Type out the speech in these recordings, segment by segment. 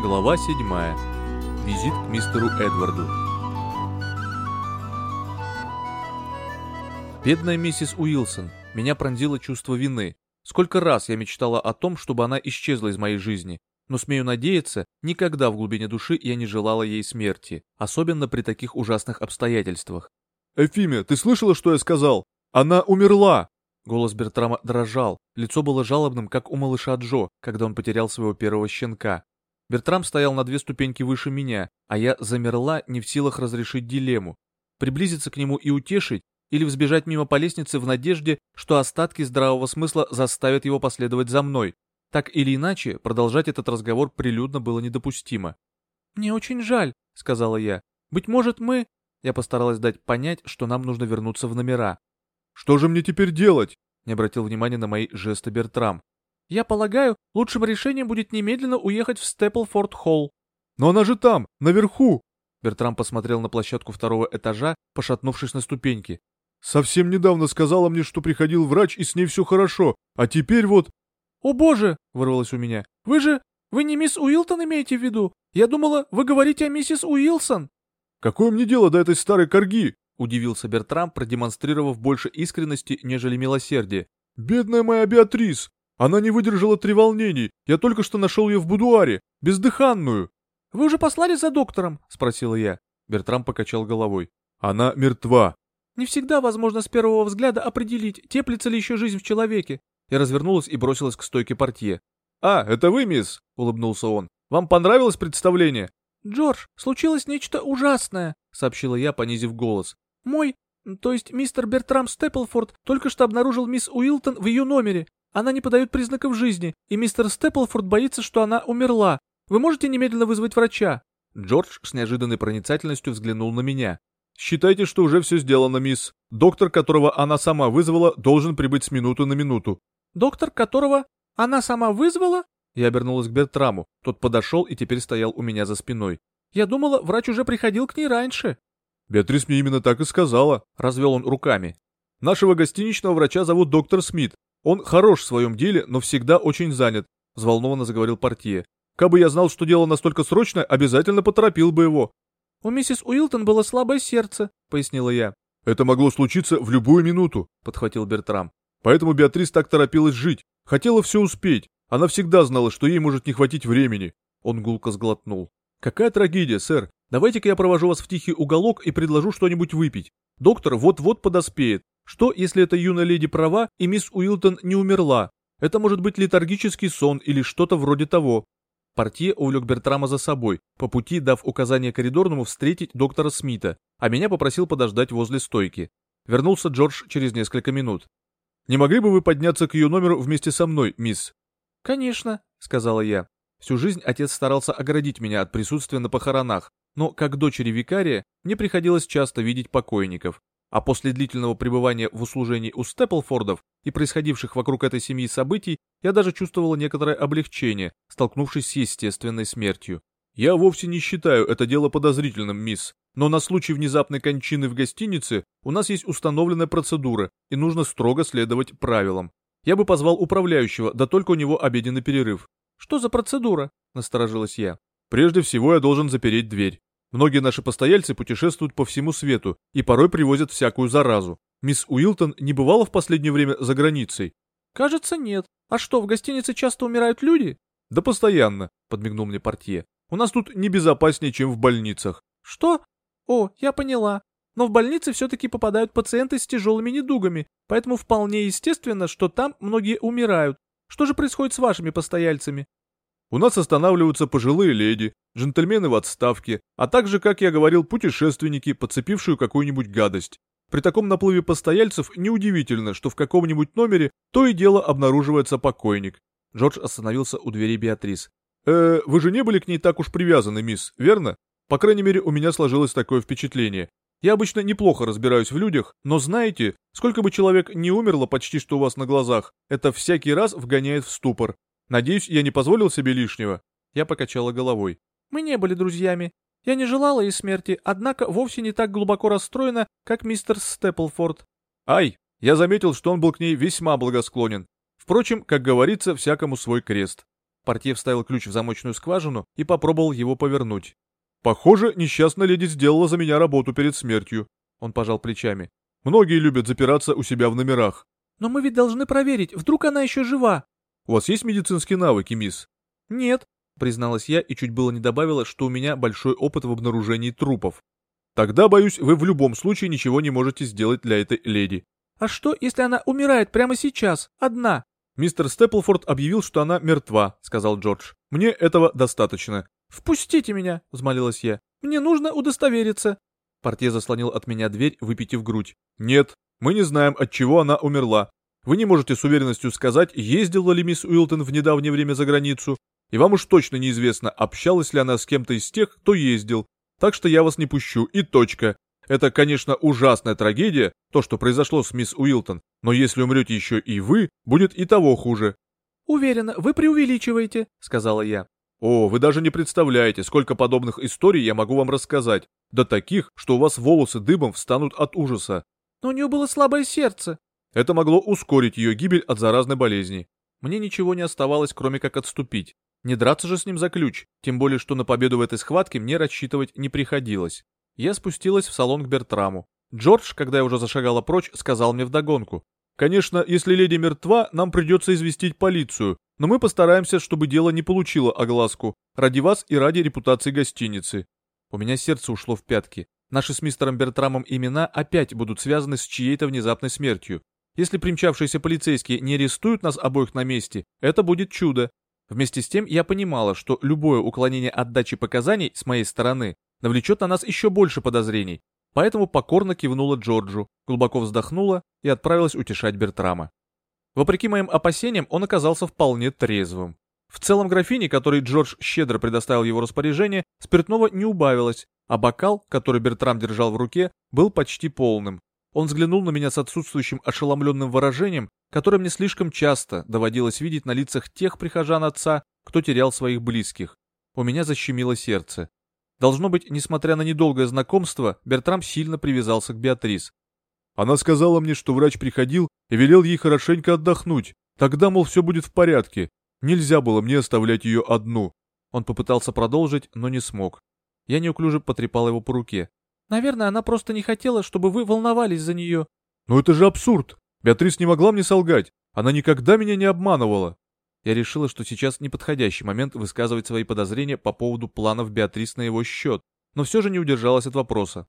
Глава 7. Визит к мистеру Эдварду. Бедная миссис Уилсон. Меня пронзило чувство вины. Сколько раз я мечтала о том, чтобы она исчезла из моей жизни. Но смею надеяться, никогда в глубине души я не желала ей смерти, особенно при таких ужасных обстоятельствах. «Эфимия, ты слышала, что я сказал? Она умерла!» Голос Бертрама дрожал, лицо было жалобным, как у малыша Джо, когда он потерял своего первого щенка. Бертрам стоял на две ступеньки выше меня, а я замерла, не в силах разрешить дилемму. Приблизиться к нему и утешить, или взбежать мимо по лестнице в надежде, что остатки здравого смысла заставят его последовать за мной. Так или иначе, продолжать этот разговор прилюдно было недопустимо. «Мне очень жаль», — сказала я. «Быть может, мы...» Я постаралась дать понять, что нам нужно вернуться в номера. «Что же мне теперь делать?» — не обратил внимания на мои жесты Бертрам. Я полагаю, лучшим решением будет немедленно уехать в Степлфорд-Холл. Но она же там, наверху. Бертрам посмотрел на площадку второго этажа, пошатнувшись на ступеньки. Совсем недавно сказала мне, что приходил врач и с ней все хорошо, а теперь вот... «О боже!» — вырвалось у меня. «Вы же... Вы не мисс Уилтон имеете в виду? Я думала, вы говорите о миссис Уилсон». «Какое мне дело до этой старой корги?» — удивился Бертрам, продемонстрировав больше искренности, нежели милосердия. «Бедная моя Беатрис! Она не выдержала три волнений. Я только что нашел ее в будуаре, бездыханную. Вы уже послали за доктором? Спросила я. Бертрам покачал головой. Она мертва. Не всегда возможно с первого взгляда определить, теплится ли еще жизнь в человеке. Я развернулась и бросилась к стойке портье. «А, это вы, мисс?» — улыбнулся он. «Вам понравилось представление?» «Джордж, случилось нечто ужасное», — сообщила я, понизив голос. «Мой, то есть мистер Бертрам Степлфорд, только что обнаружил мисс Уилтон в ее номере. Она не подает признаков жизни, и мистер Степлфорд боится, что она умерла. Вы можете немедленно вызвать врача?» Джордж с неожиданной проницательностью взглянул на меня. «Считайте, что уже все сделано, мисс. Доктор, которого она сама вызвала, должен прибыть с минуты на минуту». «Доктор, которого она сама вызвала?» Я обернулась к Бертраму. Тот подошел и теперь стоял у меня за спиной. «Я думала, врач уже приходил к ней раньше». «Беатрис мне именно так и сказала», — развел он руками. «Нашего гостиничного врача зовут доктор Смит. Он хорош в своем деле, но всегда очень занят, взволнованно заговорил портье. Кабы я знал, что дело настолько срочное, обязательно поторопил бы его. У миссис Уилтон было слабое сердце, пояснила я. Это могло случиться в любую минуту, подхватил Бертрам. Поэтому Беатрис так торопилась жить, хотела все успеть. Она всегда знала, что ей может не хватить времени. Он гулко сглотнул. Какая трагедия, сэр. Давайте-ка я провожу вас в тихий уголок и предложу что-нибудь выпить. Доктор вот-вот подоспеет. Что, если эта юная леди права, и мисс Уилтон не умерла? Это может быть летаргический сон или что-то вроде того. Портье увлек Бертрама за собой, по пути дав указание коридорному встретить доктора Смита, а меня попросил подождать возле стойки. Вернулся Джордж через несколько минут. «Не могли бы вы подняться к ее номеру вместе со мной, мисс?» «Конечно», — сказала я. Всю жизнь отец старался оградить меня от присутствия на похоронах, но как дочери викария мне приходилось часто видеть покойников, а после длительного пребывания в услужении у Степлфордов и происходивших вокруг этой семьи событий, я даже чувствовала некоторое облегчение, столкнувшись с естественной смертью. Я вовсе не считаю это дело подозрительным, мисс, но на случай внезапной кончины в гостинице у нас есть установленная процедура, и нужно строго следовать правилам. Я бы позвал управляющего, да только у него обеденный перерыв. Что за процедура? Насторожилась я. Прежде всего я должен запереть дверь. Многие наши постояльцы путешествуют по всему свету и порой привозят всякую заразу. Мисс Уилтон не бывала в последнее время за границей? Кажется, нет. А что, в гостинице часто умирают люди? Да постоянно, подмигнул мне портье. У нас тут не безопаснее, чем в больницах. Что? О, я поняла. Но в больницы все-таки попадают пациенты с тяжелыми недугами, поэтому вполне естественно, что там многие умирают. Что же происходит с вашими постояльцами? У нас останавливаются пожилые леди, джентльмены в отставке, а также, как я говорил, путешественники, подцепившие какую-нибудь гадость. При таком наплыве постояльцев неудивительно, что в каком-нибудь номере то и дело обнаруживается покойник. Джордж остановился у двери Беатрис. «Э, вы же не были к ней так уж привязаны, мисс, верно? По крайней мере, у меня сложилось такое впечатление. Я обычно неплохо разбираюсь в людях, но знаете, сколько бы человек не умерло почти что у вас на глазах, это всякий раз вгоняет в ступор. Надеюсь, я не позволил себе лишнего?» Я покачала головой. «Мы не были друзьями. Я не желала ей смерти, однако вовсе не так глубоко расстроена, как мистер Степлфорд». «Ай, я заметил, что он был к ней весьма благосклонен. Впрочем, как говорится, всякому свой крест». Портье вставил ключ в замочную скважину и попробовал его повернуть. «Похоже, несчастная леди сделала за меня работу перед смертью», — он пожал плечами. «Многие любят запираться у себя в номерах». «Но мы ведь должны проверить, вдруг она еще жива». «У вас есть медицинские навыки, мисс?» «Нет», — призналась я и чуть было не добавила, что у меня большой опыт в обнаружении трупов. «Тогда, боюсь, вы в любом случае ничего не можете сделать для этой леди». «А что, если она умирает прямо сейчас, одна?» «Мистер Степлфорд объявил, что она мертва», — сказал Джордж. «Мне этого достаточно». «Впустите меня», — взмолилась я. «Мне нужно удостовериться». Портье заслонил от меня дверь, выпитив грудь. «Нет, мы не знаем, от чего она умерла. Вы не можете с уверенностью сказать, ездила ли мисс Уилтон в недавнее время за границу, и вам уж точно неизвестно, общалась ли она с кем-то из тех, кто ездил. Так что я вас не пущу, и точка. Это, конечно, ужасная трагедия, то, что произошло с мисс Уилтон, но если умрете еще и вы, будет и того хуже». «Уверена, вы преувеличиваете», — сказала я. «О, вы даже не представляете, сколько подобных историй я могу вам рассказать. До таких, что у вас волосы дыбом встанут от ужаса». «Но у нее было слабое сердце». Это могло ускорить ее гибель от заразной болезни. Мне ничего не оставалось, кроме как отступить. Не драться же с ним за ключ, тем более, что на победу в этой схватке мне рассчитывать не приходилось. Я спустилась в салон к Бертраму. Джордж, когда я уже зашагала прочь, сказал мне вдогонку. «Конечно, если леди мертва, нам придется известить полицию, но мы постараемся, чтобы дело не получило огласку. Ради вас и ради репутации гостиницы». У меня сердце ушло в пятки. Наши с мистером Бертрамом имена опять будут связаны с чьей-то внезапной смертью. Если примчавшиеся полицейские не арестуют нас обоих на месте, это будет чудо. Вместе с тем я понимала, что любое уклонение от дачи показаний с моей стороны навлечет на нас еще больше подозрений, поэтому покорно кивнула Джорджу, глубоко вздохнула и отправилась утешать Бертрама. Вопреки моим опасениям, он оказался вполне трезвым. В целом графине, который Джордж щедро предоставил его распоряжение, спиртного не убавилось, а бокал, который Бертрам держал в руке, был почти полным. Он взглянул на меня с отсутствующим ошеломленным выражением, которое мне слишком часто доводилось видеть на лицах тех прихожан отца, кто терял своих близких. У меня защемило сердце. Должно быть, несмотря на недолгое знакомство, Бертрам сильно привязался к Беатрис. Она сказала мне, что врач приходил и велел ей хорошенько отдохнуть. Тогда, мол, все будет в порядке. Нельзя было мне оставлять ее одну. Он попытался продолжить, но не смог. Я неуклюже потрепал его по руке. Наверное, она просто не хотела, чтобы вы волновались за нее. Но это же абсурд. Беатрис не могла мне солгать. Она никогда меня не обманывала. Я решила, что сейчас неподходящий момент высказывать свои подозрения по поводу планов Беатрис на его счет, но все же не удержалась от вопроса.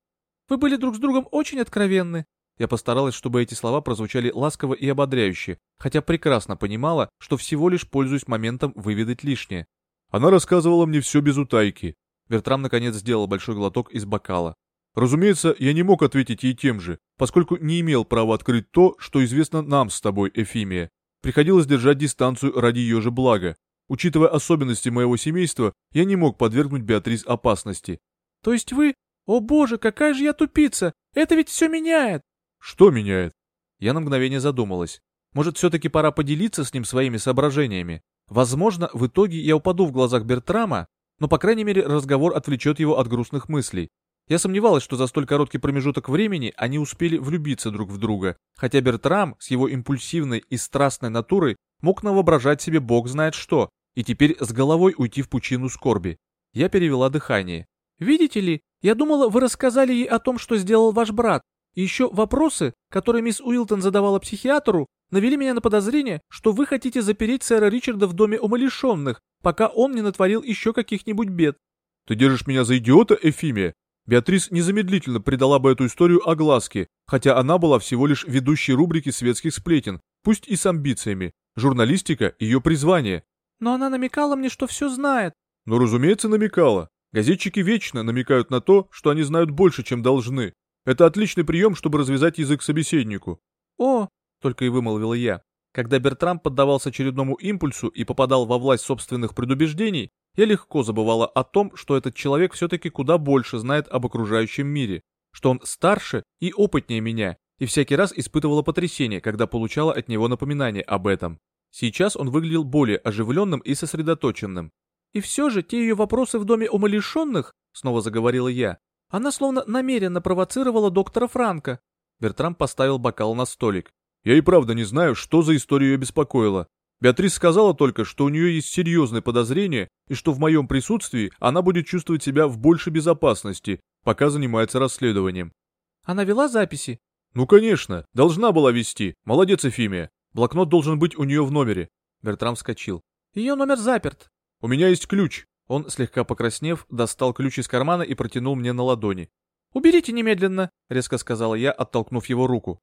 Вы были друг с другом очень откровенны. Я постаралась, чтобы эти слова прозвучали ласково и ободряюще, хотя прекрасно понимала, что всего лишь пользуюсь моментом выведать лишнее. Она рассказывала мне все без утайки. Бертрам наконец сделал большой глоток из бокала. Разумеется, я не мог ответить ей тем же, поскольку не имел права открыть то, что известно нам с тобой, Эфимия. Приходилось держать дистанцию ради ее же блага. Учитывая особенности моего семейства, я не мог подвергнуть Беатрис опасности. То есть вы... О боже, какая же я тупица! Это ведь все меняет! Что меняет? Я на мгновение задумалась. Может, все-таки пора поделиться с ним своими соображениями? Возможно, в итоге я упаду в глазах Бертрама, но, по крайней мере, разговор отвлечет его от грустных мыслей. Я сомневалась, что за столь короткий промежуток времени они успели влюбиться друг в друга, хотя Бертрам с его импульсивной и страстной натурой мог навоображать себе бог знает что, и теперь с головой уйти в пучину скорби. Я перевела дыхание. «Видите ли, я думала, вы рассказали ей о том, что сделал ваш брат. И еще вопросы, которые мисс Уилтон задавала психиатру, навели меня на подозрение, что вы хотите запереть сэра Ричарда в доме умалишенных, пока он не натворил еще каких-нибудь бед». «Ты держишь меня за идиота, Эфимия?» Беатрис незамедлительно придала бы эту историю огласке, хотя она была всего лишь ведущей рубрики светских сплетен, пусть и с амбициями. Журналистика – ее призвание. Но она намекала мне, что все знает. Ну, разумеется, намекала. Газетчики вечно намекают на то, что они знают больше, чем должны. Это отличный прием, чтобы развязать язык собеседнику. О, только и вымолвила я. Когда Бертрам поддавался очередному импульсу и попадал во власть собственных предубеждений, я легко забывала о том, что этот человек все-таки куда больше знает об окружающем мире, что он старше и опытнее меня, и всякий раз испытывала потрясение, когда получала от него напоминание об этом. Сейчас он выглядел более оживленным и сосредоточенным. «И все же те ее вопросы в доме умалишенных», — снова заговорила я, она словно намеренно провоцировала доктора Франка. Бертрам поставил бокал на столик. «Я и правда не знаю, что за историю ее беспокоила. Беатрис сказала только, что у нее есть серьезные подозрения и что в моем присутствии она будет чувствовать себя в большей безопасности, пока занимается расследованием. Она вела записи? Ну, конечно, должна была вести. Молодец, Эфимия. Блокнот должен быть у нее в номере. Бертрам вскочил. Ее номер заперт. У меня есть ключ. Он, слегка покраснев, достал ключ из кармана и протянул мне на ладони. «Уберите немедленно», — резко сказала я, оттолкнув его руку.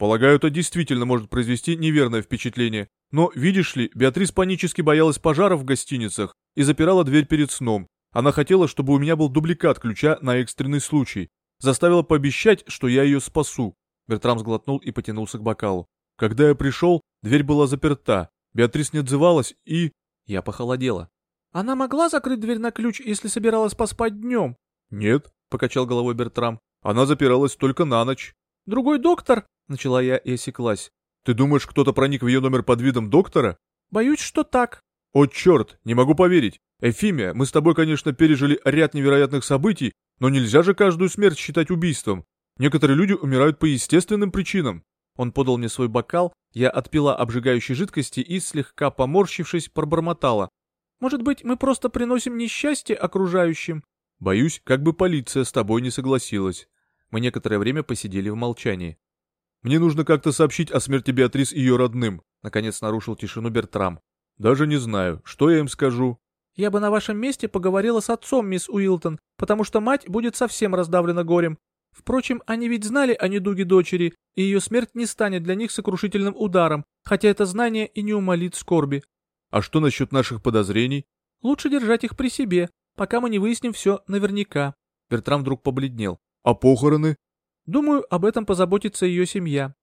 Полагаю, это действительно может произвести неверное впечатление. Но, видишь ли, Беатрис панически боялась пожаров в гостиницах и запирала дверь перед сном. Она хотела, чтобы у меня был дубликат ключа на экстренный случай. Заставила пообещать, что я ее спасу. Бертрам сглотнул и потянулся к бокалу. Когда я пришел, дверь была заперта. Беатрис не отзывалась и... Я похолодела. Она могла закрыть дверь на ключ, если собиралась поспать днем? Нет, покачал головой Бертрам. Она запиралась только на ночь. Другой доктор Начала я и осеклась. Ты думаешь, кто-то проник в ее номер под видом доктора? Боюсь, что так. О, черт, не могу поверить. Эфимия, мы с тобой, конечно, пережили ряд невероятных событий, но нельзя же каждую смерть считать убийством. Некоторые люди умирают по естественным причинам. Он подал мне свой бокал, я отпила обжигающей жидкости и, слегка поморщившись, пробормотала. Может быть, мы просто приносим несчастье окружающим? Боюсь, как бы полиция с тобой не согласилась. Мы некоторое время посидели в молчании. Мне нужно как-то сообщить о смерти Беатрис ее родным. Наконец нарушил тишину Бертрам. Даже не знаю, что я им скажу. Я бы на вашем месте поговорила с отцом, мисс Уилтон, потому что мать будет совсем раздавлена горем. Впрочем, они ведь знали о недуге дочери, и ее смерть не станет для них сокрушительным ударом, хотя это знание и не умолит скорби. А что насчет наших подозрений? Лучше держать их при себе, пока мы не выясним все наверняка. Бертрам вдруг побледнел. А похороны? Думаю, об этом позаботится ее семья.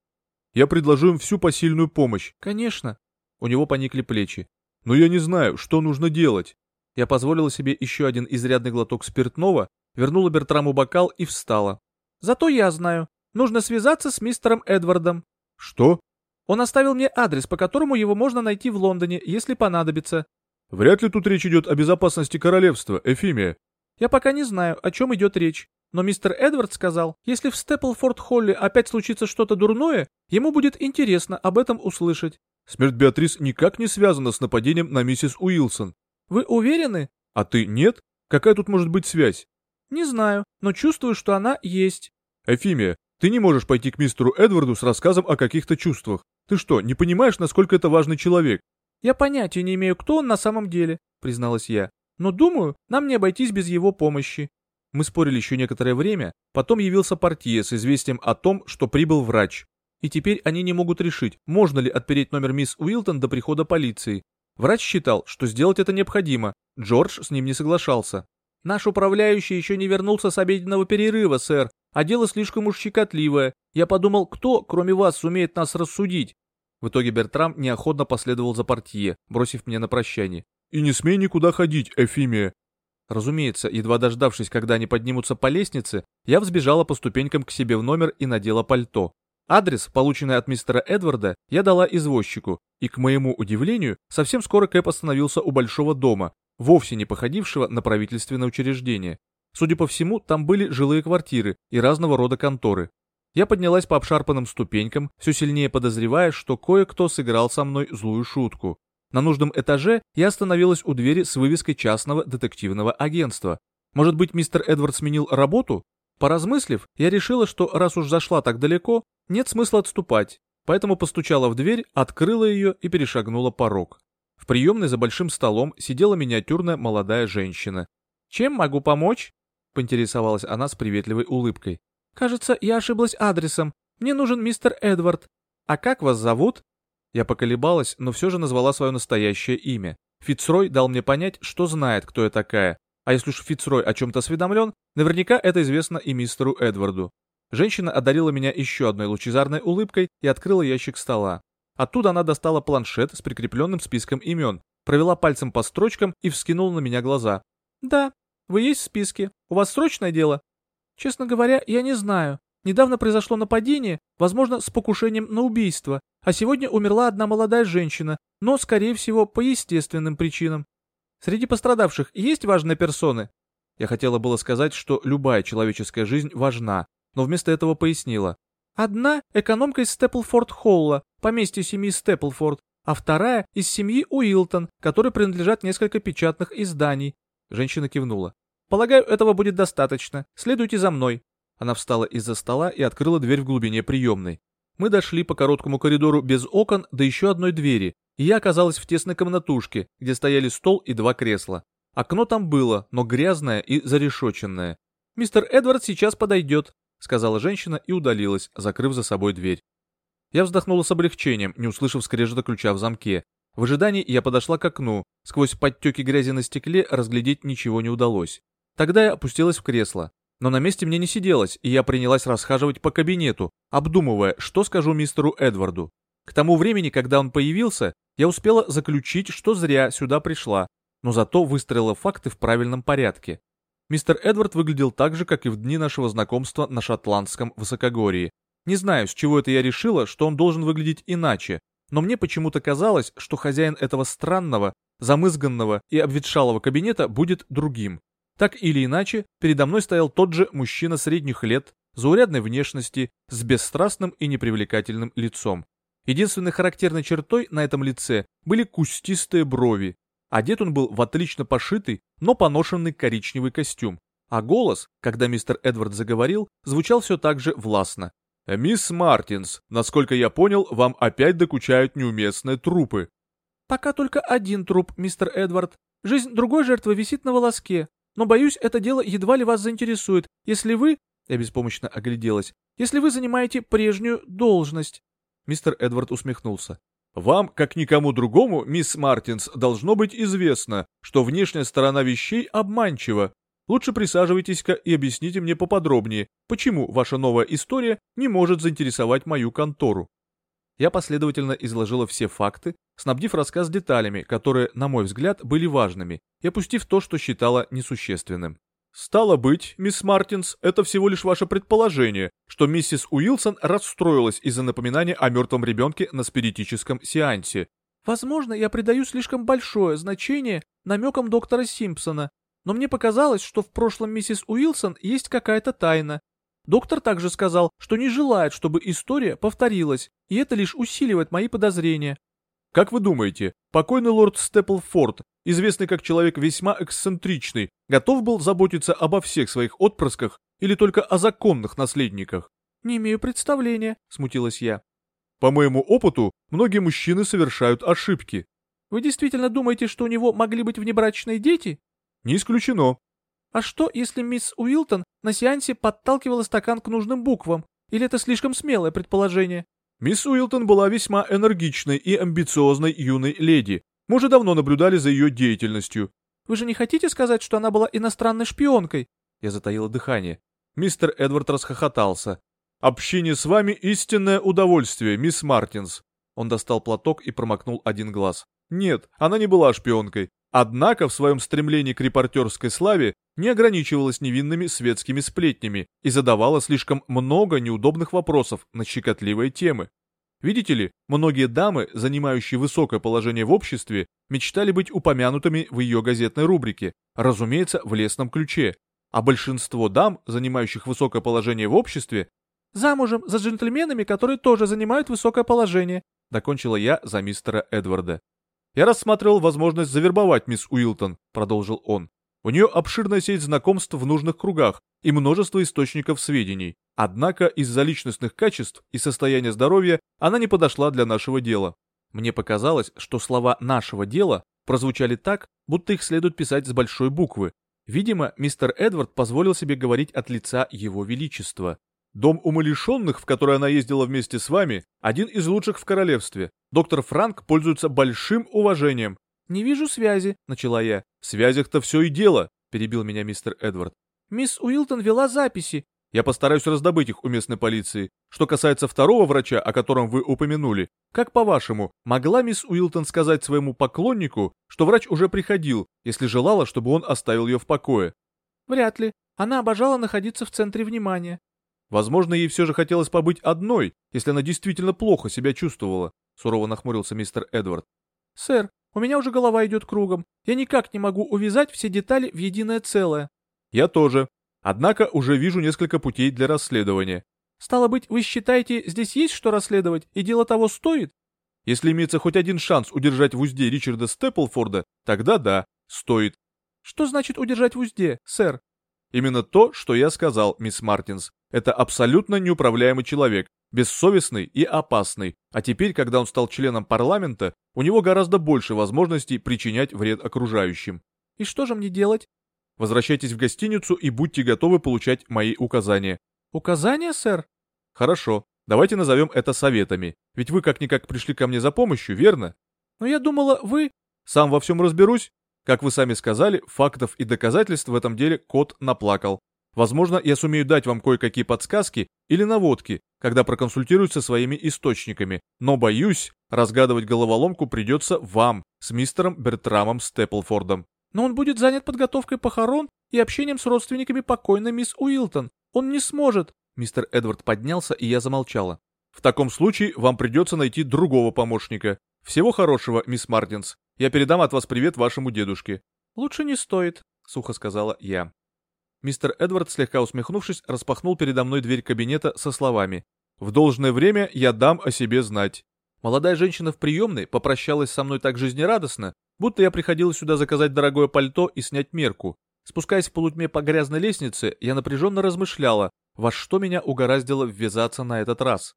Я предложу им всю посильную помощь. Конечно. У него поникли плечи. Но я не знаю, что нужно делать. Я позволила себе еще один изрядный глоток спиртного, вернула Бертраму бокал и встала. Зато я знаю. Нужно связаться с мистером Эдвардом. Что? Он оставил мне адрес, по которому его можно найти в Лондоне, если понадобится. Вряд ли тут речь идет о безопасности королевства, Эфимия. Я пока не знаю, о чем идет речь. Но мистер Эдвард сказал, если в Степлфорд-Холле опять случится что-то дурное, ему будет интересно об этом услышать. Смерть Беатрис никак не связана с нападением на миссис Уилсон. Вы уверены? А ты нет? Какая тут может быть связь? Не знаю, но чувствую, что она есть. Эфимия, ты не можешь пойти к мистеру Эдварду с рассказом о каких-то чувствах. Ты что, не понимаешь, насколько это важный человек? Я понятия не имею, кто он на самом деле, призналась я. Но думаю, нам не обойтись без его помощи. Мы спорили еще некоторое время, потом явился портье с известием о том, что прибыл врач. И теперь они не могут решить, можно ли отпереть номер мисс Уилтон до прихода полиции. Врач считал, что сделать это необходимо, Джордж с ним не соглашался. «Наш управляющий еще не вернулся с обеденного перерыва, сэр, а дело слишком уж щекотливое. Я подумал, кто, кроме вас, сумеет нас рассудить?» В итоге Бертрам неохотно последовал за портье, бросив мне на прощание. «И не смей никуда ходить, Эфимия. Разумеется, едва дождавшись, когда они поднимутся по лестнице, я взбежала по ступенькам к себе в номер и надела пальто. Адрес, полученный от мистера Эдварда, я дала извозчику, и, к моему удивлению, совсем скоро Кэп остановился у большого дома, вовсе не походившего на правительственное учреждение. Судя по всему, там были жилые квартиры и разного рода конторы. Я поднялась по обшарпанным ступенькам, все сильнее подозревая, что кое-кто сыграл со мной злую шутку. На нужном этаже я остановилась у двери с вывеской частного детективного агентства. Может быть, мистер Эдвард сменил работу? Поразмыслив, я решила, что раз уж зашла так далеко, нет смысла отступать, поэтому постучала в дверь, открыла ее и перешагнула порог. В приемной за большим столом сидела миниатюрная молодая женщина. «Чем могу помочь?» — поинтересовалась она с приветливой улыбкой. «Кажется, я ошиблась адресом. Мне нужен мистер Эдвард. А как вас зовут?» Я поколебалась, но все же назвала свое настоящее имя. Фицрой дал мне понять, что знает, кто я такая. А если уж Фицрой о чем-то осведомлен, наверняка это известно и мистеру Эдварду. Женщина одарила меня еще одной лучезарной улыбкой и открыла ящик стола. Оттуда она достала планшет с прикрепленным списком имен, провела пальцем по строчкам и вскинула на меня глаза. «Да, вы есть в списке. У вас срочное дело?» «Честно говоря, я не знаю. Недавно произошло нападение, возможно, с покушением на убийство, а сегодня умерла одна молодая женщина, но, скорее всего, по естественным причинам. Среди пострадавших есть важные персоны? Я хотела было сказать, что любая человеческая жизнь важна, но вместо этого пояснила. Одна – экономка из Степлфорд-Холла, поместье семьи Степлфорд, а вторая из семьи Уилтон, которой принадлежат несколько печатных изданий. Женщина кивнула. Полагаю, этого будет достаточно. Следуйте за мной. Она встала из-за стола и открыла дверь в глубине приемной. Мы дошли по короткому коридору без окон до еще одной двери, и я оказалась в тесной комнатушке, где стояли стол и два кресла. Окно там было, но грязное и зарешоченное. «Мистер Эдвард сейчас подойдет», — сказала женщина и удалилась, закрыв за собой дверь. Я вздохнула с облегчением, не услышав скрежета ключа в замке. В ожидании я подошла к окну. Сквозь подтеки грязи на стекле разглядеть ничего не удалось. Тогда я опустилась в кресло. Но на месте мне не сиделось, и я принялась расхаживать по кабинету, обдумывая, что скажу мистеру Эдварду. К тому времени, когда он появился, я успела заключить, что зря сюда пришла, но зато выстроила факты в правильном порядке. Мистер Эдвард выглядел так же, как и в дни нашего знакомства на шотландском высокогорье. Не знаю, с чего это я решила, что он должен выглядеть иначе, но мне почему-то казалось, что хозяин этого странного, замызганного и обветшалого кабинета будет другим. Так или иначе, передо мной стоял тот же мужчина средних лет, заурядной внешности, с бесстрастным и непривлекательным лицом. Единственной характерной чертой на этом лице были кустистые брови. Одет он был в отлично пошитый, но поношенный коричневый костюм, а голос, когда мистер Эдвард заговорил, звучал все так же властно. «Мисс Мартинс, насколько я понял, вам опять докучают неуместные трупы». «Пока только один труп, мистер Эдвард. Жизнь другой жертвы висит на волоске. Но, боюсь, это дело едва ли вас заинтересует, если вы, я беспомощно огляделась, если вы занимаете прежнюю должность. Мистер Эдвард усмехнулся. Вам, как никому другому, мисс Мартинс, должно быть известно, что внешняя сторона вещей обманчива. Лучше присаживайтесь-ка и объясните мне поподробнее, почему ваша новая история не может заинтересовать мою контору. Я последовательно изложила все факты, снабдив рассказ деталями, которые, на мой взгляд, были важными, и опустив то, что считала несущественным. «Стало быть, мисс Мартинс, это всего лишь ваше предположение, что миссис Уилсон расстроилась из-за напоминания о мертвом ребенке на спиритическом сеансе». «Возможно, я придаю слишком большое значение намекам доктора Симпсона, но мне показалось, что в прошлом миссис Уилсон есть какая-то тайна, Доктор также сказал, что не желает, чтобы история повторилась, и это лишь усиливает мои подозрения. Как вы думаете, покойный лорд Степлфорд, известный как человек весьма эксцентричный, готов был заботиться обо всех своих отпрысках или только о законных наследниках? Не имею представления, смутилась я. По моему опыту, многие мужчины совершают ошибки. Вы действительно думаете, что у него могли быть внебрачные дети? Не исключено. А что, если мисс Уилтон на сеансе подталкивала стакан к нужным буквам? Или это слишком смелое предположение? Мисс Уилтон была весьма энергичной и амбициозной юной леди. Мы уже давно наблюдали за ее деятельностью. Вы же не хотите сказать, что она была иностранной шпионкой? Я затаила дыхание. Мистер Эдвард расхохотался. «Общение с вами — истинное удовольствие, мисс Мартинс». Он достал платок и промокнул один глаз. «Нет, она не была шпионкой. Однако в своем стремлении к репортерской славе не ограничивалась невинными светскими сплетнями и задавала слишком много неудобных вопросов на щекотливые темы. Видите ли, многие дамы, занимающие высокое положение в обществе, мечтали быть упомянутыми в ее газетной рубрике, разумеется, в лесном ключе, а большинство дам, занимающих высокое положение в обществе, замужем за джентльменами, которые тоже занимают высокое положение, докончила я за мистера Эдварда. «Я рассматривал возможность завербовать мисс Уилтон», — продолжил он. «У нее обширная сеть знакомств в нужных кругах и множество источников сведений. Однако из-за личностных качеств и состояния здоровья она не подошла для нашего дела». Мне показалось, что слова «нашего дела» прозвучали так, будто их следует писать с большой буквы. Видимо, мистер Эдвард позволил себе говорить от лица его величества. Дом умалишенных, в который она ездила вместе с вами, один из лучших в королевстве. Доктор Франк пользуется большим уважением. «Не вижу связи», — начала я. «В связях-то все и дело», — перебил меня мистер Эдвард. «Мисс Уилтон вела записи». «Я постараюсь раздобыть их у местной полиции. Что касается второго врача, о котором вы упомянули, как по-вашему, могла мисс Уилтон сказать своему поклоннику, что врач уже приходил, если желала, чтобы он оставил ее в покое?» «Вряд ли. Она обожала находиться в центре внимания. Возможно, ей все же хотелось побыть одной, если она действительно плохо себя чувствовала, сурово нахмурился мистер Эдвард. Сэр, у меня уже голова идет кругом. Я никак не могу увязать все детали в единое целое. Я тоже. Однако уже вижу несколько путей для расследования. Стало быть, вы считаете, здесь есть что расследовать, и дело того стоит? Если имеется хоть один шанс удержать в узде Ричарда Степлфорда, тогда да, стоит. Что значит удержать в узде, сэр? Именно то, что я сказал, мисс Мартинс. Это абсолютно неуправляемый человек, бессовестный и опасный. А теперь, когда он стал членом парламента, у него гораздо больше возможностей причинять вред окружающим. И что же мне делать? Возвращайтесь в гостиницу и будьте готовы получать мои указания. Указания, сэр? Хорошо. Давайте назовем это советами. Ведь вы как-никак пришли ко мне за помощью, верно? Но я думала, вы... Сам во всем разберусь. Как вы сами сказали, фактов и доказательств в этом деле кот наплакал. Возможно, я сумею дать вам кое-какие подсказки или наводки, когда проконсультируюсь со своими источниками, но боюсь, разгадывать головоломку придется вам с мистером Бертрамом Степлфордом. Но он будет занят подготовкой похорон и общением с родственниками покойной мисс Уилтон. Он не сможет. Мистер Эдвард поднялся, и я замолчала. В таком случае вам придется найти другого помощника. Всего хорошего, мисс Мартинс. Я передам от вас привет вашему дедушке. Лучше не стоит, сухо сказала я. Мистер Эдвард, слегка усмехнувшись, распахнул передо мной дверь кабинета со словами «В должное время я дам о себе знать». Молодая женщина в приемной попрощалась со мной так жизнерадостно, будто я приходила сюда заказать дорогое пальто и снять мерку. Спускаясь в полутьме по грязной лестнице, я напряженно размышляла, во что меня угораздило ввязаться на этот раз.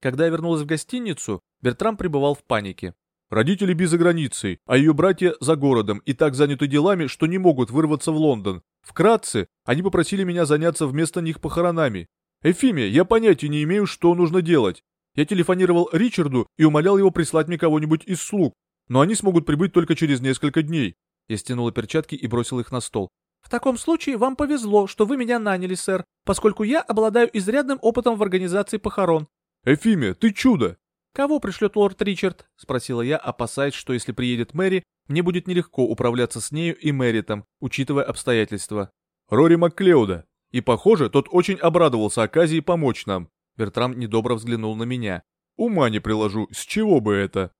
Когда я вернулась в гостиницу, Бертрам пребывал в панике. Родители Би за границей, а ее братья за городом и так заняты делами, что не могут вырваться в Лондон. Вкратце, они попросили меня заняться вместо них похоронами. Эфимия, я понятия не имею, что нужно делать. Я телефонировал Ричарду и умолял его прислать мне кого-нибудь из слуг, но они смогут прибыть только через несколько дней. Я стянула перчатки и бросил их на стол. В таком случае вам повезло, что вы меня наняли, сэр, поскольку я обладаю изрядным опытом в организации похорон. Эфиме, ты чудо! Кого пришлет лорд Ричард? Спросила я, опасаясь, что если приедет Мэри, мне будет нелегко управляться с нею и Мэритом, учитывая обстоятельства. Рори Макклеуда. И, похоже, тот очень обрадовался оказии помочь нам. Бертрам недобро взглянул на меня. Ума не приложу, с чего бы это?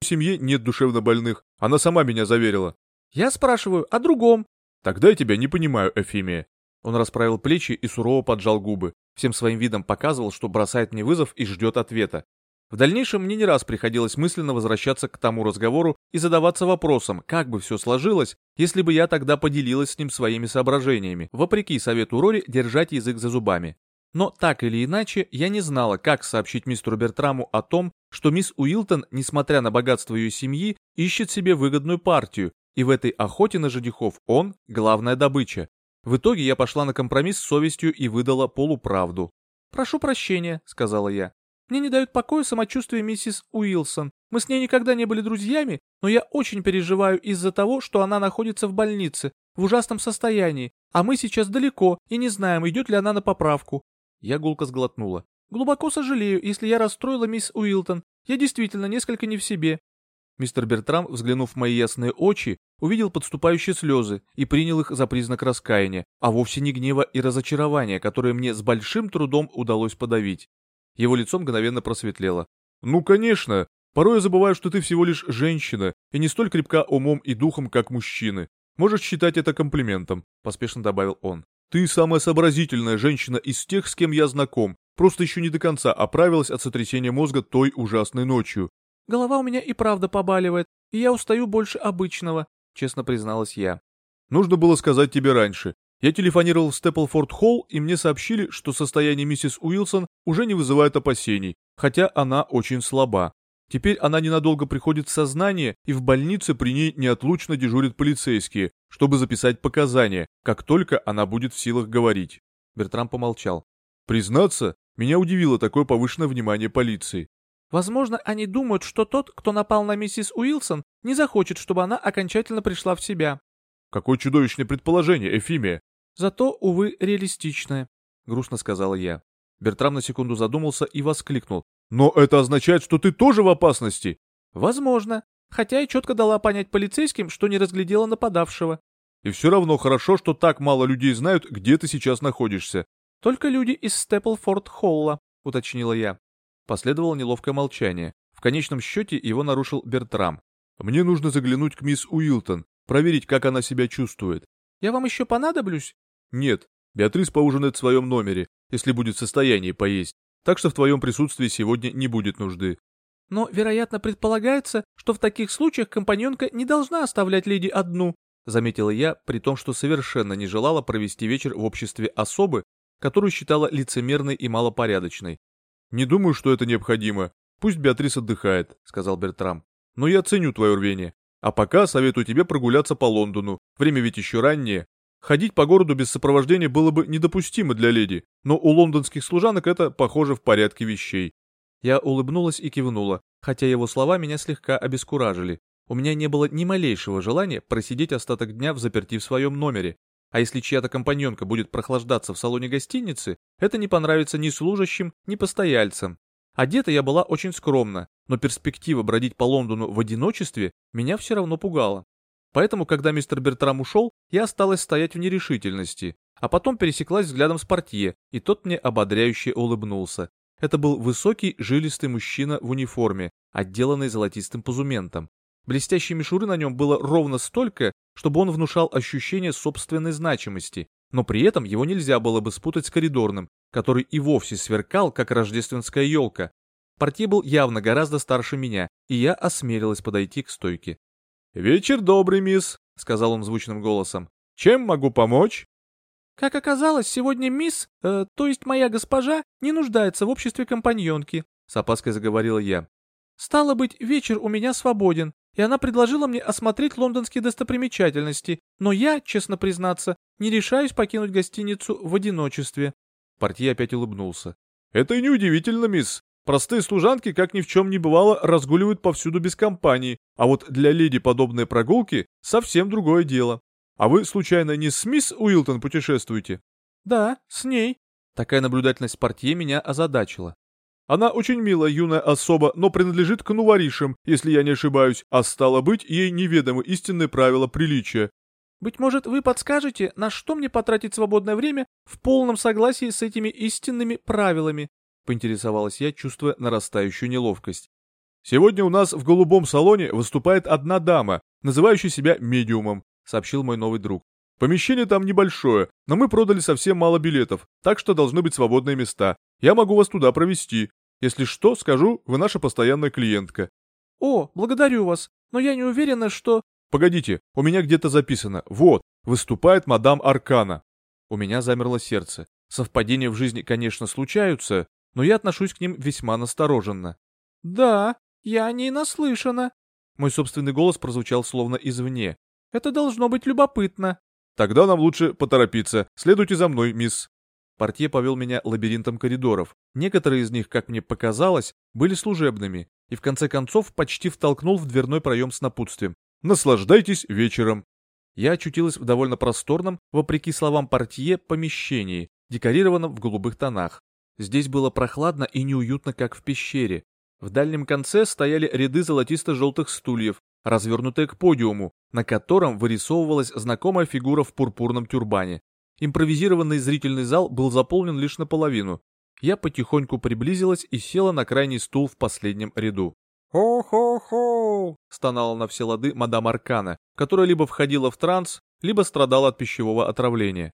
В семье нет душевно больных, она сама меня заверила. Я спрашиваю о другом. Тогда я тебя не понимаю, Эфимия. Он расправил плечи и сурово поджал губы. Всем своим видом показывал, что бросает мне вызов и ждет ответа. В дальнейшем мне не раз приходилось мысленно возвращаться к тому разговору и задаваться вопросом, как бы все сложилось, если бы я тогда поделилась с ним своими соображениями, вопреки совету Рори держать язык за зубами. Но так или иначе, я не знала, как сообщить мистеру Бертраму о том, что мисс Уилтон, несмотря на богатство ее семьи, ищет себе выгодную партию, и в этой охоте на женихов он – главная добыча. В итоге я пошла на компромисс с совестью и выдала полуправду. «Прошу прощения», – сказала я. «Мне не дают покоя самочувствие миссис Уилсон. Мы с ней никогда не были друзьями, но я очень переживаю из-за того, что она находится в больнице, в ужасном состоянии, а мы сейчас далеко и не знаем, идет ли она на поправку». Я гулко сглотнула. «Глубоко сожалею, если я расстроила мисс Уилтон. Я действительно несколько не в себе. Мистер Бертрам, взглянув в мои ясные очи, увидел подступающие слезы и принял их за признак раскаяния, а вовсе не гнева и разочарования, которые мне с большим трудом удалось подавить. Его лицо мгновенно просветлело. «Ну, конечно. Порой я забываю, что ты всего лишь женщина, и не столь крепка умом и духом, как мужчины. Можешь считать это комплиментом», — поспешно добавил он. «Ты самая сообразительная женщина из тех, с кем я знаком, просто еще не до конца оправилась от сотрясения мозга той ужасной ночью. Голова у меня и правда побаливает, и я устаю больше обычного», — честно призналась я. «Нужно было сказать тебе раньше. Я телефонировал в Степлфорд-Холл, и мне сообщили, что состояние миссис Уилсон уже не вызывает опасений, хотя она очень слаба. Теперь она ненадолго приходит в сознание, и в больнице при ней неотлучно дежурят полицейские, чтобы записать показания, как только она будет в силах говорить». Бертрам помолчал. «Признаться, меня удивило такое повышенное внимание полиции. Возможно, они думают, что тот, кто напал на миссис Уилсон, не захочет, чтобы она окончательно пришла в себя. Какое чудовищное предположение, Эфимия. Зато, увы, реалистичное, грустно сказала я. Бертрам на секунду задумался и воскликнул. Но это означает, что ты тоже в опасности. Возможно. Хотя и четко дала понять полицейским, что не разглядела нападавшего. И все равно хорошо, что так мало людей знают, где ты сейчас находишься. Только люди из Степлфорд-Холла, уточнила я. Последовало неловкое молчание. В конечном счете его нарушил Бертрам. «Мне нужно заглянуть к мисс Уилтон, проверить, как она себя чувствует». «Я вам еще понадоблюсь?» «Нет. Беатрис поужинает в своем номере, если будет в состоянии поесть. так что в твоем присутствии сегодня не будет нужды. Но, вероятно, предполагается, что в таких случаях компаньонка не должна оставлять леди одну, заметила я, при том, что совершенно не желала провести вечер в обществе особы, которую считала лицемерной и малопорядочной. «Не думаю, что это необходимо. Пусть Беатрис отдыхает», — сказал Бертрам. «Но я ценю твое рвение. А пока советую тебе прогуляться по Лондону. Время ведь еще раннее. Ходить по городу без сопровождения было бы недопустимо для леди, но у лондонских служанок это, похоже, в порядке вещей». Я улыбнулась и кивнула, хотя его слова меня слегка обескуражили. У меня не было ни малейшего желания просидеть остаток дня в заперти в своем номере. А если чья-то компаньонка будет прохлаждаться в салоне гостиницы, это не понравится ни служащим, ни постояльцам. Одета я была очень скромно, но перспектива бродить по Лондону в одиночестве меня все равно пугала. Поэтому, когда мистер Бертрам ушел, я осталась стоять в нерешительности, а потом пересеклась взглядом с портье, и тот мне ободряюще улыбнулся. Это был высокий, жилистый мужчина в униформе, отделанный золотистым позументом. Блестящей мишуры на нем было ровно столько, чтобы он внушал ощущение собственной значимости, но при этом его нельзя было бы спутать с коридорным, который и вовсе сверкал, как рождественская елка. Портье был явно гораздо старше меня, и я осмелилась подойти к стойке. «Вечер добрый, мисс», — сказал он звучным голосом. «Чем могу помочь?» «Как оказалось, сегодня мисс, э, то есть моя госпожа, не нуждается в обществе компаньонки», — с опаской заговорила я. «Стало быть, вечер у меня свободен, и она предложила мне осмотреть лондонские достопримечательности, но я, честно признаться, не решаюсь покинуть гостиницу в одиночестве». Портье опять улыбнулся. «Это и неудивительно, мисс. Простые служанки, как ни в чем не бывало, разгуливают повсюду без компании, а вот для леди подобные прогулки — совсем другое дело. А вы, случайно, не с мисс Уилтон путешествуете?» «Да, с ней». Такая наблюдательность портье меня озадачила. Она очень милая юная особа, но принадлежит к нуворишам, если я не ошибаюсь, а стало быть, ей неведомы истинные правила приличия. Быть может, вы подскажете, на что мне потратить свободное время в полном согласии с этими истинными правилами? Поинтересовалась я, чувствуя нарастающую неловкость. Сегодня у нас в голубом салоне выступает одна дама, называющая себя медиумом, сообщил мой новый друг. Помещение там небольшое, но мы продали совсем мало билетов, так что должны быть свободные места. Я могу вас туда провести. Если что, скажу, вы наша постоянная клиентка». «О, благодарю вас, но я не уверена, что...» «Погодите, у меня где-то записано. Вот, выступает мадам Аркана». У меня замерло сердце. Совпадения в жизни, конечно, случаются, но я отношусь к ним весьма настороженно. «Да, я о ней наслышана». Мой собственный голос прозвучал словно извне. «Это должно быть любопытно». «Тогда нам лучше поторопиться. Следуйте за мной, мисс». Портье повел меня лабиринтом коридоров. Некоторые из них, как мне показалось, были служебными, и в конце концов почти втолкнул в дверной проем с напутствием. «Наслаждайтесь вечером!» Я очутилась в довольно просторном, вопреки словам портье, помещении, декорированном в голубых тонах. Здесь было прохладно и неуютно, как в пещере. В дальнем конце стояли ряды золотисто-желтых стульев, развернутые к подиуму, на котором вырисовывалась знакомая фигура в пурпурном тюрбане. Импровизированный зрительный зал был заполнен лишь наполовину. Я потихоньку приблизилась и села на крайний стул в последнем ряду. «Хо-хо-хо!» — стонала на все лады мадам Аркана, которая либо входила в транс, либо страдала от пищевого отравления.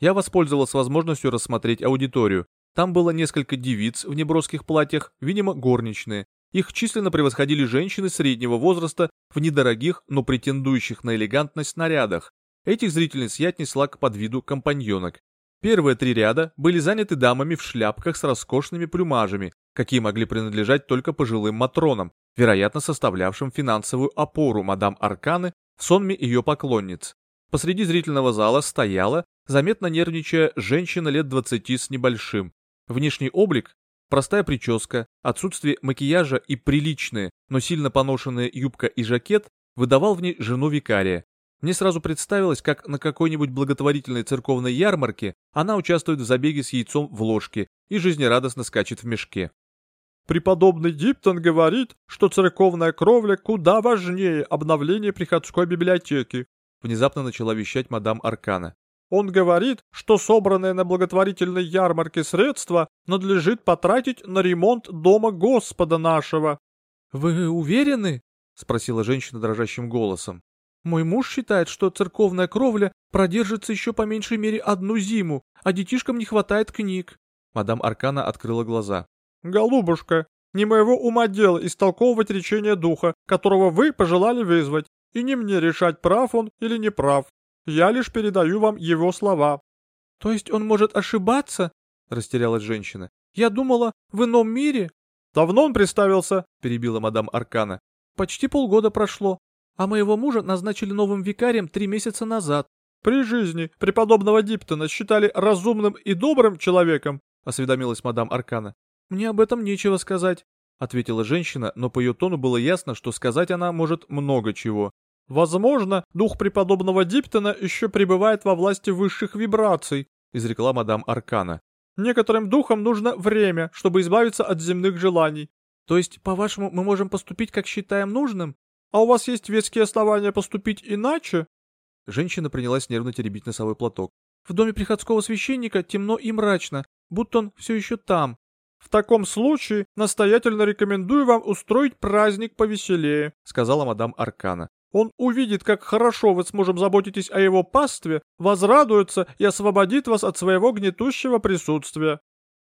Я воспользовалась возможностью рассмотреть аудиторию. Там было несколько девиц в неброских платьях, видимо, горничные. Их численно превосходили женщины среднего возраста в недорогих, но претендующих на элегантность нарядах, Этих зрительниц я отнесла к подвиду компаньонок. Первые три ряда были заняты дамами в шляпках с роскошными плюмажами, какие могли принадлежать только пожилым матронам, вероятно составлявшим финансовую опору мадам Арканы в сонме ее поклонниц. Посреди зрительного зала стояла, заметно нервничая, женщина лет двадцати с небольшим. Внешний облик, простая прическа, отсутствие макияжа и приличные, но сильно поношенные юбка и жакет выдавал в ней жену викария, мне сразу представилось, как на какой-нибудь благотворительной церковной ярмарке она участвует в забеге с яйцом в ложке и жизнерадостно скачет в мешке. Преподобный Диптон говорит, что церковная кровля куда важнее обновления приходской библиотеки, внезапно начала вещать мадам Аркана. Он говорит, что собранные на благотворительной ярмарке средства надлежит потратить на ремонт дома Господа нашего. Вы уверены? спросила женщина дрожащим голосом. Мой муж считает, что церковная кровля продержится еще по меньшей мере одну зиму, а детишкам не хватает книг. Мадам Аркана открыла глаза. «Голубушка, не моего ума дело истолковывать речение духа, которого вы пожелали вызвать, и не мне решать, прав он или не прав. Я лишь передаю вам его слова». «То есть он может ошибаться?» — растерялась женщина. «Я думала, в ином мире...» «Давно он представился?» — перебила мадам Аркана. «Почти полгода прошло, а моего мужа назначили новым викарием три месяца назад». «При жизни преподобного Диптона считали разумным и добрым человеком?» — осведомилась мадам Аркана. «Мне об этом нечего сказать», — ответила женщина, но по ее тону было ясно, что сказать она может много чего. «Возможно, дух преподобного Диптона еще пребывает во власти высших вибраций», — изрекла мадам Аркана. «Некоторым духам нужно время, чтобы избавиться от земных желаний». «То есть, по-вашему, мы можем поступить, как считаем нужным?» «А у вас есть веские основания поступить иначе?» Женщина принялась нервно теребить носовой платок. «В доме приходского священника темно и мрачно, будто он все еще там. «В таком случае настоятельно рекомендую вам устроить праздник повеселее», сказала мадам Аркана. «Он увидит, как хорошо вы с мужем заботитесь о его пастве, возрадуется и освободит вас от своего гнетущего присутствия».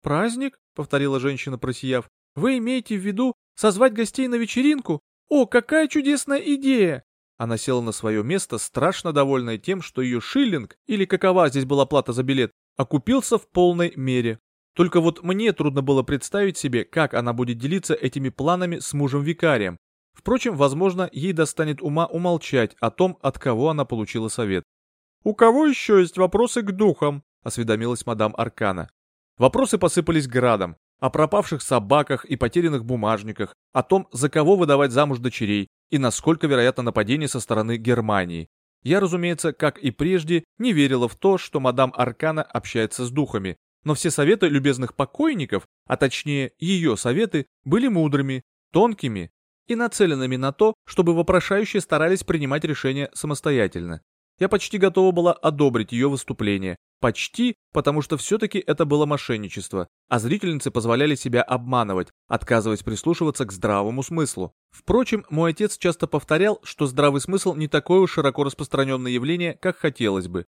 «Праздник?» — повторила женщина, просияв. «Вы имеете в виду созвать гостей на вечеринку? О, какая чудесная идея!» Она села на свое место, страшно довольная тем, что ее шиллинг, или какова здесь была плата за билет, окупился в полной мере. Только вот мне трудно было представить себе, как она будет делиться этими планами с мужем-викарием. Впрочем, возможно, ей достанет ума умолчать о том, от кого она получила совет. «У кого еще есть вопросы к духам?» — осведомилась мадам Аркана. Вопросы посыпались градом. О пропавших собаках и потерянных бумажниках, о том, за кого выдавать замуж дочерей и насколько вероятно нападение со стороны Германии. Я, разумеется, как и прежде, не верила в то, что мадам Аркана общается с духами, но все советы любезных покойников, а точнее ее советы, были мудрыми, тонкими и нацеленными на то, чтобы вопрошающие старались принимать решения самостоятельно. Я почти готова была одобрить ее выступление. Почти, потому что все-таки это было мошенничество, а зрительницы позволяли себя обманывать, отказываясь прислушиваться к здравому смыслу. Впрочем, мой отец часто повторял, что здравый смысл не такое уж широко распространенное явление, как хотелось бы.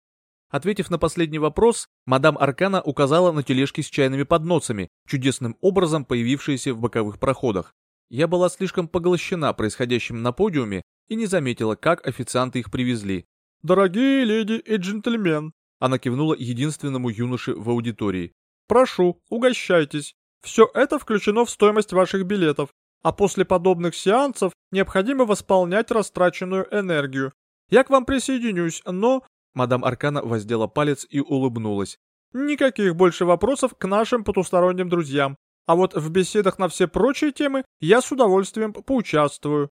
Ответив на последний вопрос, мадам Аркана указала на тележки с чайными подносами, чудесным образом появившиеся в боковых проходах. Я была слишком поглощена происходящим на подиуме и не заметила, как официанты их привезли. «Дорогие леди и джентльмен», она кивнула единственному юноше в аудитории. «Прошу, угощайтесь. Все это включено в стоимость ваших билетов, а после подобных сеансов необходимо восполнять растраченную энергию. Я к вам присоединюсь, но Мадам Аркана воздела палец и улыбнулась. «Никаких больше вопросов к нашим потусторонним друзьям. А вот в беседах на все прочие темы я с удовольствием поучаствую».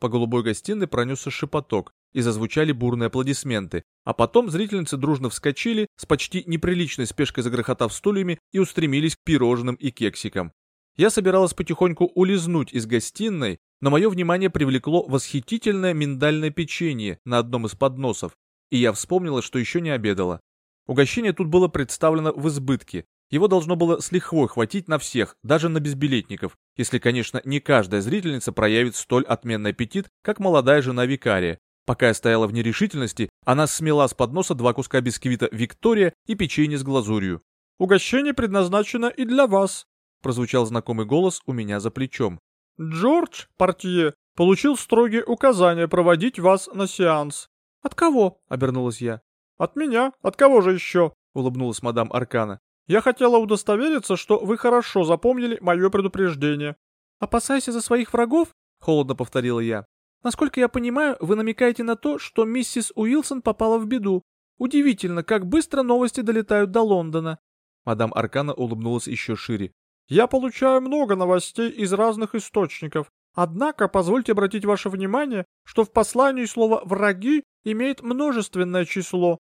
По голубой гостиной пронесся шепоток, и зазвучали бурные аплодисменты, а потом зрительницы дружно вскочили, с почти неприличной спешкой загрохотав стульями и устремились к пирожным и кексикам. Я собиралась потихоньку улизнуть из гостиной, но мое внимание привлекло восхитительное миндальное печенье на одном из подносов, и я вспомнила, что еще не обедала. Угощение тут было представлено в избытке. Его должно было с лихвой хватить на всех, даже на безбилетников, если, конечно, не каждая зрительница проявит столь отменный аппетит, как молодая жена викария. Пока я стояла в нерешительности, она смела с подноса два куска бисквита «Виктория» и печенье с глазурью. «Угощение предназначено и для вас», — прозвучал знакомый голос у меня за плечом. «Джордж, портье, получил строгие указания проводить вас на сеанс. «От кого?» — обернулась я. «От меня? От кого же еще?» — улыбнулась мадам Аркана. «Я хотела удостовериться, что вы хорошо запомнили мое предупреждение». «Опасайся за своих врагов?» — холодно повторила я. «Насколько я понимаю, вы намекаете на то, что миссис Уилсон попала в беду. Удивительно, как быстро новости долетают до Лондона». Мадам Аркана улыбнулась еще шире. «Я получаю много новостей из разных источников. Однако позвольте обратить ваше внимание, что в послании слово «враги» имеет множественное число.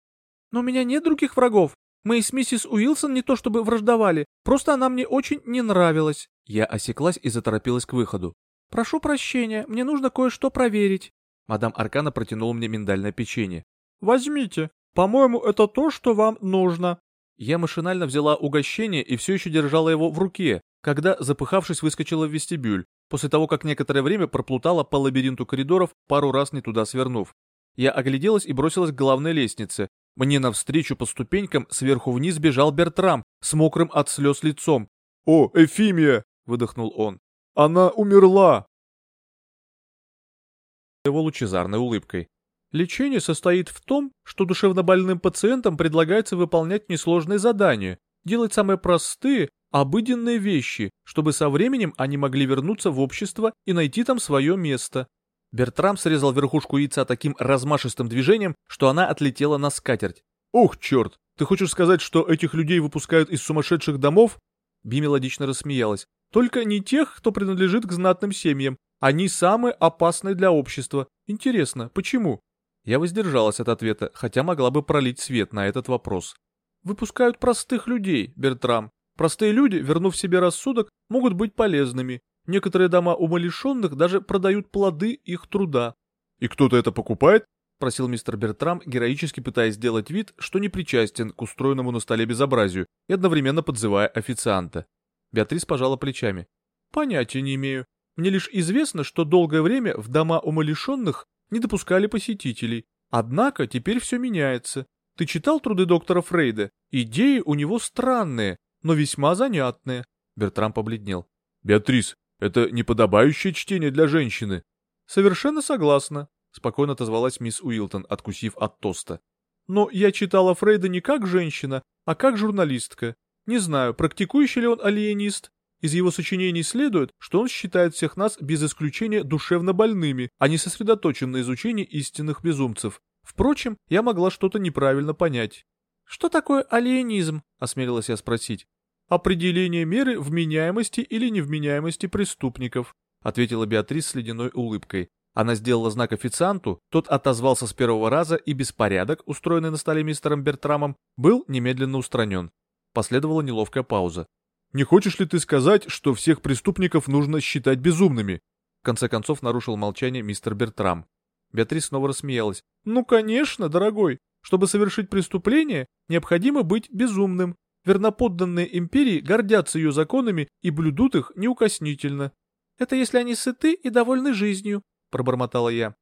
Но у меня нет других врагов. Мы с миссис Уилсон не то чтобы враждовали, просто она мне очень не нравилась. Я осеклась и заторопилась к выходу. Прошу прощения, мне нужно кое-что проверить. Мадам Аркана протянула мне миндальное печенье. Возьмите. По-моему, это то, что вам нужно. Я машинально взяла угощение и все еще держала его в руке, когда, запыхавшись, выскочила в вестибюль, после того, как некоторое время проплутала по лабиринту коридоров, пару раз не туда свернув. Я огляделась и бросилась к главной лестнице, Мне навстречу по ступенькам сверху вниз бежал Бертрам с мокрым от слез лицом. «О, Эфимия!» — выдохнул он. «Она умерла!» Его лучезарной улыбкой. Лечение состоит в том, что душевнобольным пациентам предлагается выполнять несложные задания, делать самые простые, обыденные вещи, чтобы со временем они могли вернуться в общество и найти там свое место. Бертрам срезал верхушку яйца таким размашистым движением, что она отлетела на скатерть. «Ох, черт! Ты хочешь сказать, что этих людей выпускают из сумасшедших домов?» Би мелодично рассмеялась. «Только не тех, кто принадлежит к знатным семьям. Они самые опасные для общества. Интересно, почему?» Я воздержалась от ответа, хотя могла бы пролить свет на этот вопрос. Выпускают простых людей, Бертрам. Простые люди, вернув себе рассудок, могут быть полезными. Некоторые дома умалишенных даже продают плоды их труда. «И кто-то это покупает?» — просил мистер Бертрам, героически пытаясь сделать вид, что не причастен к устроенному на столе безобразию и одновременно подзывая официанта. Беатрис пожала плечами. «Понятия не имею. Мне лишь известно, что долгое время в дома умалишенных не допускали посетителей. Однако теперь все меняется. Ты читал труды доктора Фрейда? Идеи у него странные, но весьма занятные. Бертрам побледнел. Беатрис, это неподобающее чтение для женщины. Совершенно согласна, спокойно отозвалась мисс Уилтон, откусив от тоста. Но я читала Фрейда не как женщина, а как журналистка. Не знаю, практикующий ли он алиенист, из его сочинений следует, что он считает всех нас без исключения душевно больными, а не сосредоточен на изучении истинных безумцев. Впрочем, я могла что-то неправильно понять. «Что такое алиенизм?» – осмелилась я спросить. «Определение меры вменяемости или невменяемости преступников», – ответила Беатрис с ледяной улыбкой. Она сделала знак официанту, тот отозвался с первого раза, и беспорядок, устроенный на столе мистером Бертрамом, был немедленно устранен. Последовала неловкая пауза. Не хочешь ли ты сказать, что всех преступников нужно считать безумными? В конце концов нарушил молчание мистер Бертрам. Беатрис снова рассмеялась. Ну, конечно, дорогой. Чтобы совершить преступление, необходимо быть безумным. Верноподданные империи гордятся ее законами и блюдут их неукоснительно. Это если они сыты и довольны жизнью, пробормотала я.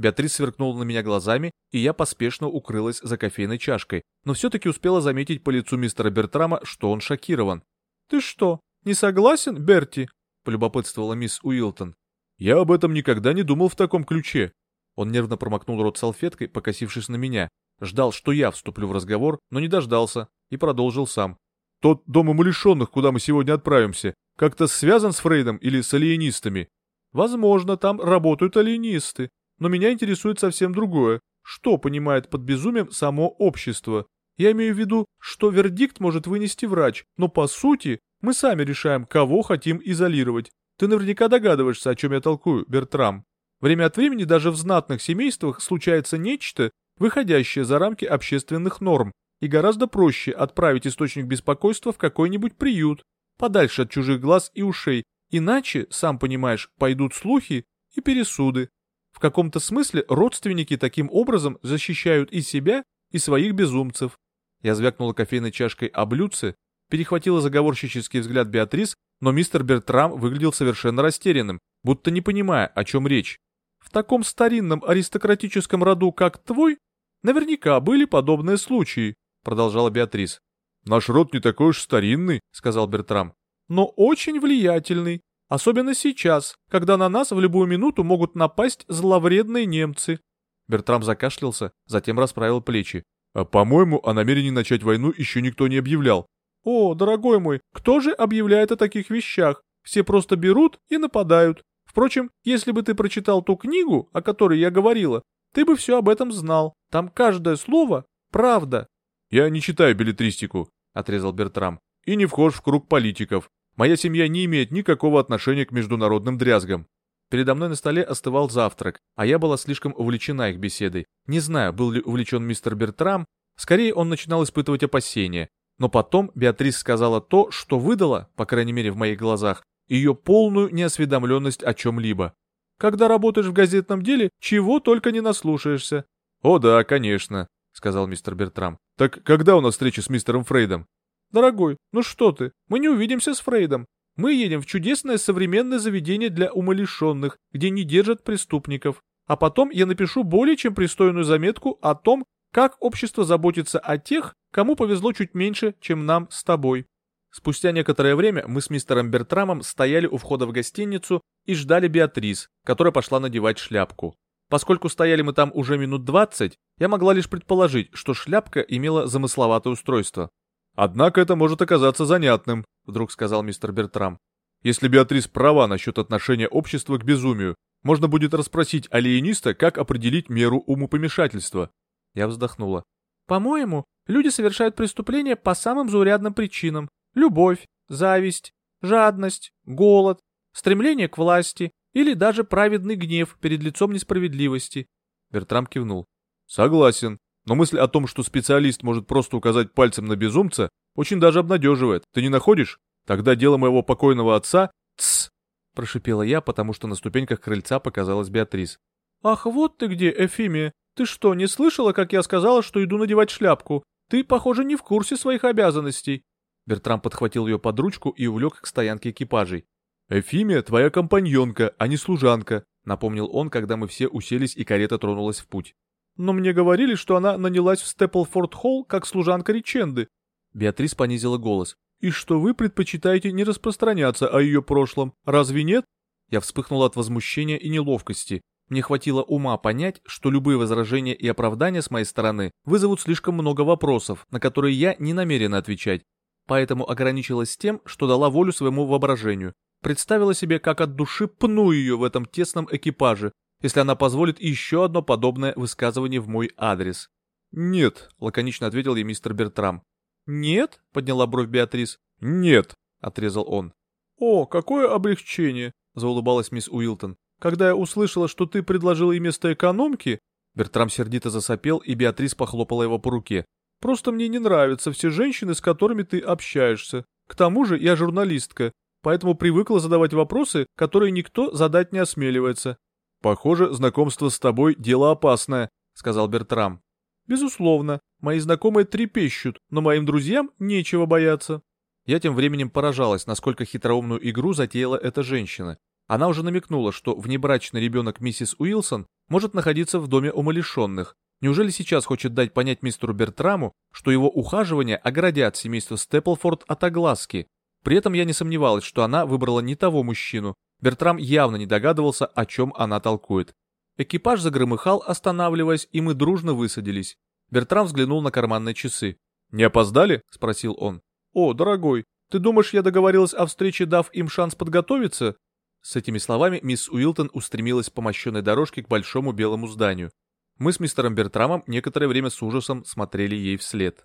Беатрис сверкнула на меня глазами, и я поспешно укрылась за кофейной чашкой, но все-таки успела заметить по лицу мистера Бертрама, что он шокирован. «Ты что, не согласен, Берти?» — полюбопытствовала мисс Уилтон. «Я об этом никогда не думал в таком ключе». Он нервно промокнул рот салфеткой, покосившись на меня. Ждал, что я вступлю в разговор, но не дождался, и продолжил сам. «Тот дом умалишенных, куда мы сегодня отправимся, как-то связан с Фрейдом или с алиенистами?» «Возможно, там работают алиенисты, но меня интересует совсем другое. Что понимает под безумием само общество? Я имею в виду, что вердикт может вынести врач, но по сути мы сами решаем, кого хотим изолировать. Ты наверняка догадываешься, о чем я толкую, Бертрам. Время от времени даже в знатных семействах случается нечто, выходящее за рамки общественных норм, и гораздо проще отправить источник беспокойства в какой-нибудь приют, подальше от чужих глаз и ушей, иначе, сам понимаешь, пойдут слухи и пересуды. В каком-то смысле родственники таким образом защищают и себя, и своих безумцев. Я звякнула кофейной чашкой о блюдце, перехватила заговорщический взгляд Беатрис, но мистер Бертрам выглядел совершенно растерянным, будто не понимая, о чем речь. В таком старинном аристократическом роду, как твой, наверняка были подобные случаи, продолжала Беатрис. Наш род не такой уж старинный, сказал Бертрам, но очень влиятельный, особенно сейчас, когда на нас в любую минуту могут напасть зловредные немцы. Бертрам закашлялся, затем расправил плечи. А, по-моему, о намерении начать войну еще никто не объявлял. О, дорогой мой, кто же объявляет о таких вещах? Все просто берут и нападают. Впрочем, если бы ты прочитал ту книгу, о которой я говорила, ты бы все об этом знал. Там каждое слово — правда. Я не читаю билетристику, — отрезал Бертрам, — и не вхож в круг политиков. Моя семья не имеет никакого отношения к международным дрязгам. Передо мной на столе остывал завтрак, а я была слишком увлечена их беседой. Не знаю, был ли увлечен мистер Бертрам, скорее он начинал испытывать опасения. Но потом Беатрис сказала то, что выдало, по крайней мере в моих глазах, ее полную неосведомленность о чем-либо. Когда работаешь в газетном деле, чего только не наслушаешься. «О да, конечно», — сказал мистер Бертрам. «Так когда у нас встреча с мистером Фрейдом?» «Дорогой, ну что ты, мы не увидимся с Фрейдом. Мы едем в чудесное современное заведение для умалишенных, где не держат преступников. А потом я напишу более чем пристойную заметку о том, как общество заботится о тех, кому повезло чуть меньше, чем нам с тобой. Спустя некоторое время мы с мистером Бертрамом стояли у входа в гостиницу и ждали Беатрис, которая пошла надевать шляпку. Поскольку стояли мы там уже минут двадцать, я могла лишь предположить, что шляпка имела замысловатое устройство. «Однако это может оказаться занятным», — вдруг сказал мистер Бертрам. «Если Беатрис права насчет отношения общества к безумию, можно будет расспросить алиениста, как определить меру умопомешательства». Я вздохнула. «По-моему, люди совершают преступления по самым заурядным причинам. Любовь, зависть, жадность, голод, стремление к власти или даже праведный гнев перед лицом несправедливости». Бертрам кивнул. «Согласен. Но мысль о том, что специалист может просто указать пальцем на безумца, очень даже обнадеживает. Ты не находишь? Тогда дело моего покойного отца... Тссс! Прошипела я, потому что на ступеньках крыльца показалась Беатрис. «Ах, вот ты где, Эфимия! Ты что, не слышала, как я сказала, что иду надевать шляпку? Ты, похоже, не в курсе своих обязанностей!» Бертрам подхватил ее под ручку и увлек к стоянке экипажей. «Эфимия твоя компаньонка, а не служанка», — напомнил он, когда мы все уселись и карета тронулась в путь. «Но мне говорили, что она нанялась в Степлфорд-Холл как служанка Риченды». Беатрис понизила голос. «И что вы предпочитаете не распространяться о ее прошлом, разве нет?» Я вспыхнула от возмущения и неловкости. Мне хватило ума понять, что любые возражения и оправдания с моей стороны вызовут слишком много вопросов, на которые я не намерена отвечать. Поэтому ограничилась тем, что дала волю своему воображению. Представила себе, как от души пну ее в этом тесном экипаже, если она позволит еще одно подобное высказывание в мой адрес. «Нет», — лаконично ответил ей мистер Бертрам. «Нет?» — подняла бровь Беатрис. «Нет», — отрезал он. «О, какое облегчение!» — заулыбалась мисс Уилтон. «Когда я услышала, что ты предложила ей место экономки...» Бертрам сердито засопел, и Беатрис похлопала его по руке. «Просто мне не нравятся все женщины, с которыми ты общаешься. К тому же я журналистка, поэтому привыкла задавать вопросы, которые никто задать не осмеливается». «Похоже, знакомство с тобой — дело опасное», — сказал Бертрам. Безусловно, мои знакомые трепещут, но моим друзьям нечего бояться. Я тем временем поражалась, насколько хитроумную игру затеяла эта женщина. Она уже намекнула, что внебрачный ребенок миссис Уилсон может находиться в доме умалишенных. Неужели сейчас хочет дать понять мистеру Бертраму, что его ухаживания оградят семейство Степлфорд от огласки? При этом я не сомневалась, что она выбрала не того мужчину. Бертрам явно не догадывался, о чем она толкует. Экипаж загромыхал, останавливаясь, и мы дружно высадились. Бертрам взглянул на карманные часы. «Не опоздали?» — спросил он. «О, дорогой, ты думаешь, я договорилась о встрече, дав им шанс подготовиться?» С этими словами мисс Уилтон устремилась по мощенной дорожке к большому белому зданию. Мы с мистером Бертрамом некоторое время с ужасом смотрели ей вслед.